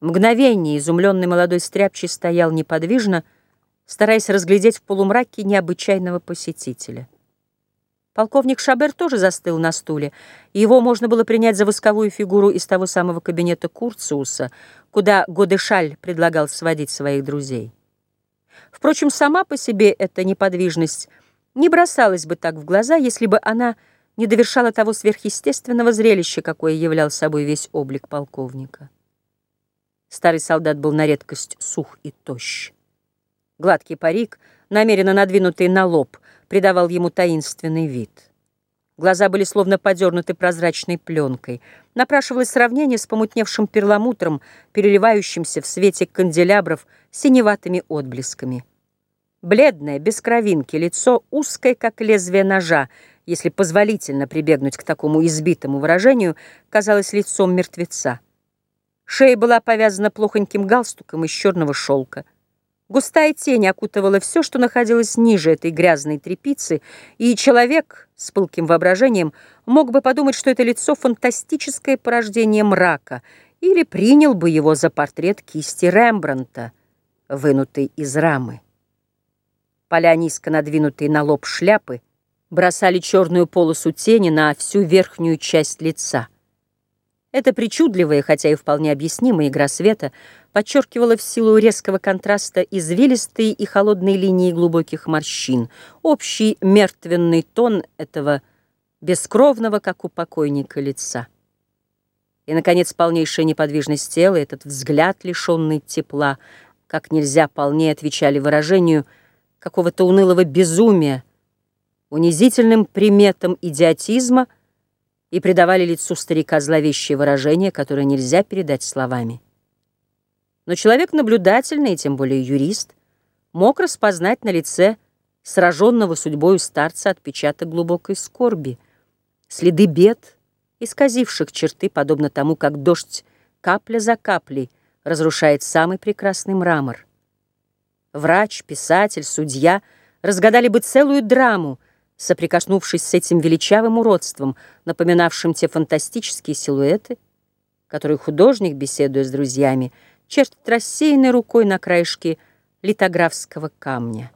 Мгновение изумленный молодой стряпчий стоял неподвижно, стараясь разглядеть в полумраке необычайного посетителя. Полковник Шабер тоже застыл на стуле, и его можно было принять за восковую фигуру из того самого кабинета Курциуса, куда Годешаль предлагал сводить своих друзей. Впрочем, сама по себе эта неподвижность не бросалась бы так в глаза, если бы она не довершала того сверхъестественного зрелища, какое являл собой весь облик полковника. Старый солдат был на редкость сух и тощ. Гладкий парик, намеренно надвинутый на лоб, придавал ему таинственный вид. Глаза были словно подернуты прозрачной пленкой. Напрашивалось сравнение с помутневшим перламутром, переливающимся в свете канделябров синеватыми отблесками. Бледное, без кровинки, лицо узкое, как лезвие ножа, если позволительно прибегнуть к такому избитому выражению, казалось лицом мертвеца. Шея была повязана плохоньким галстуком из черного шелка. Густая тень окутывала все, что находилось ниже этой грязной тряпицы, и человек с пылким воображением мог бы подумать, что это лицо — фантастическое порождение мрака, или принял бы его за портрет кисти Рембранта, вынутый из рамы. Поля низко надвинутые на лоб шляпы бросали черную полосу тени на всю верхнюю часть лица — эта причудливая, хотя и вполне объяснимая игра света подчеркивала в силу резкого контраста извилистые и холодные линии глубоких морщин, общий мертвенный тон этого бескровного, как у покойника, лица. И, наконец, полнейшая неподвижность тела, этот взгляд, лишенный тепла, как нельзя полнее отвечали выражению какого-то унылого безумия, унизительным приметам идиотизма — и придавали лицу старика зловещее выражение, которое нельзя передать словами. Но человек наблюдательный, и тем более юрист, мог распознать на лице сраженного судьбою старца отпечаток глубокой скорби, следы бед, исказивших черты, подобно тому, как дождь капля за каплей разрушает самый прекрасный мрамор. Врач, писатель, судья разгадали бы целую драму, соприкоснувшись с этим величавым уродством, напоминавшим те фантастические силуэты, которые художник, беседуя с друзьями, чертит рассеянной рукой на краешке литографского камня.